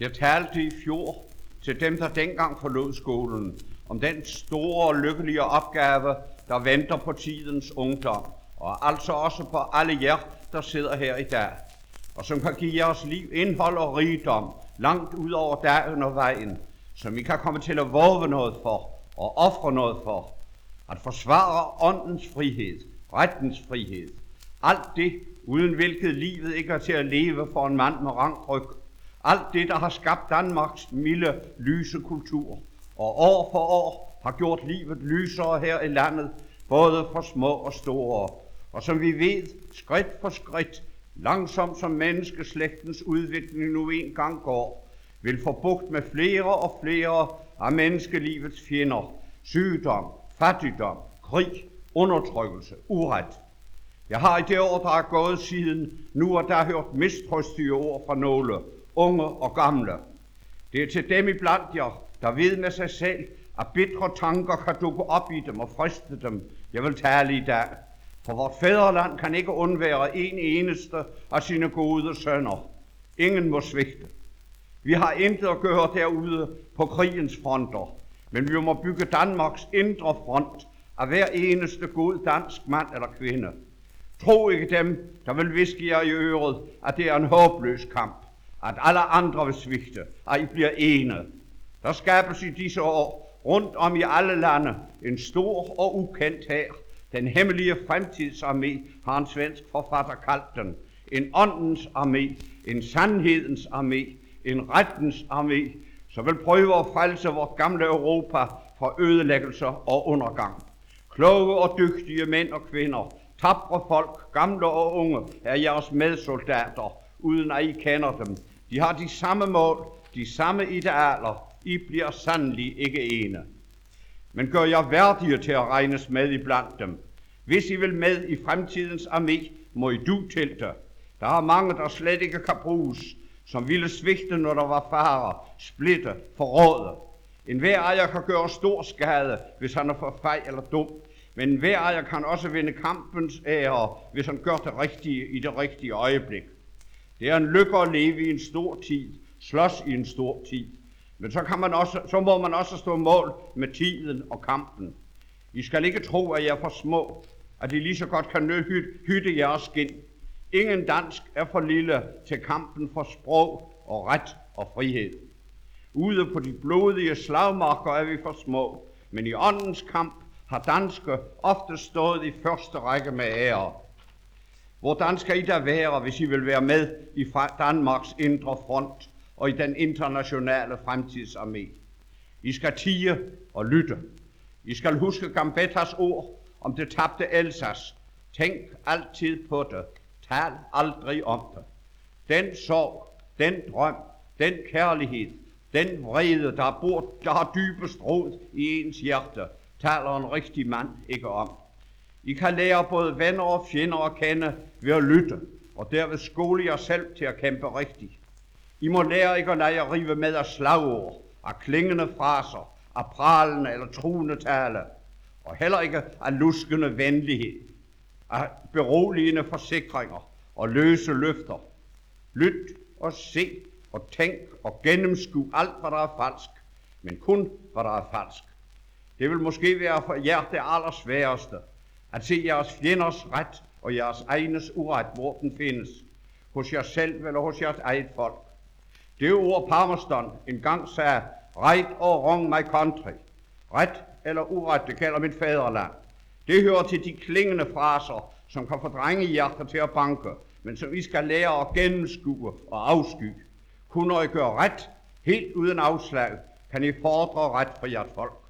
Jeg talte i fjor til dem, der dengang forlod skolen, om den store og lykkelige opgave, der venter på tidens ungdom, og altså også på alle jer, der sidder her i dag, og som kan give jeres liv indhold og rigdom langt ud over dagen og vejen, som I kan komme til at våge noget for og ofre noget for, at forsvare åndens frihed, rettens frihed, alt det, uden hvilket livet ikke er til at leve for en mand med rangtryk, alt det, der har skabt Danmarks milde, lyse kultur, og år for år har gjort livet lysere her i landet, både for små og store, og som vi ved, skridt for skridt, langsomt som menneskeslægtens udvikling nu engang går, vil få bugt med flere og flere af menneskelivets fjender, sygdom, fattigdom, krig, undertrykkelse, uret. Jeg har i det år, der er gået siden, nu og der hørt mistrøstige ord fra nogle, unge og gamle. Det er til dem iblandt jer, der ved med sig selv, at bitre tanker kan dukke op i dem og friste dem. Jeg vil tale i dag. For vort fædreland kan ikke undvære en eneste af sine gode sønner. Ingen må svigte. Vi har intet at gøre derude på krigens fronter, men vi må bygge Danmarks indre front af hver eneste god dansk mand eller kvinde. Tro ikke dem, der vil viske jer i øret, at det er en håbløs kamp, at alle andre vil svigte, at I bliver ene. Der skabes i disse år rundt om i alle lande en stor og ukendt her. Den hemmelige fremtidsarmé har en svensk forfatter kaldt den. En åndens armé, en sandhedens armé, en rettens armé, som vil prøve at frelse vort gamle Europa fra ødelæggelser og undergang. Kloge og dygtige mænd og kvinder, tabre folk, gamle og unge, er jeres medsoldater, uden at I kender dem. De har de samme mål, de samme idealer. I bliver sandelig ikke ene. Men gør jer værdige til at regnes med i blandt dem. Hvis I vil med i fremtidens armé, må I du til det. Der er mange, der slet ikke kan bruges, som ville svigte, når der var farer, splitte, forråde. En hver ejer kan gøre stor skade, hvis han er for fej eller dum. Men hver ejer kan også vinde kampens ære, hvis han gør det rigtige i det rigtige øjeblik. Det er en lykke at leve i en stor tid, slås i en stor tid. Men så, kan man også, så må man også stå mål med tiden og kampen. I skal ikke tro, at jeg er for små, at I lige så godt kan hytte jeres skin. Ingen dansk er for lille til kampen for sprog og ret og frihed. Ude på de blodige slagmarker er vi for små, men i åndens kamp har danske ofte stået i første række med ære. Hvordan skal I da være, hvis I vil være med i Danmarks indre front og i den internationale fremtidsarmé? I skal tige og lytte. I skal huske Gambettas ord om det tabte Elsas. Tænk altid på det. Tal aldrig om det. Den sorg, den drøm, den kærlighed, den vrede, der, bor, der har dybest rod i ens hjerte, taler en rigtig mand ikke om. I kan lære både venner og fjender at kende ved at lytte, og derved skole jer selv til at kæmpe rigtigt. I må lære ikke at lade jer rive med af slagord, af klingende fraser, af pralende eller truende tale, og heller ikke af luskende venlighed, af beroligende forsikringer og løse løfter. Lyt og se og tænk og gennemskue alt, hvad der er falsk, men kun, hvad der er falsk. Det vil måske være for jer det allersværeste, at se jeres fjenders ret og jeres egnes uret, hvor den findes, hos jer selv eller hos jeres eget folk. Det ord Palmerston engang sagde, right or wrong my country. Ret eller uret, det kalder mit faderland. Det hører til de klingende fraser, som kan fordrænge drengehjerter til at banke, men som I skal lære at gennemskue og afsky. Kun når I gør ret, helt uden afslag, kan I fordre ret for jeres folk.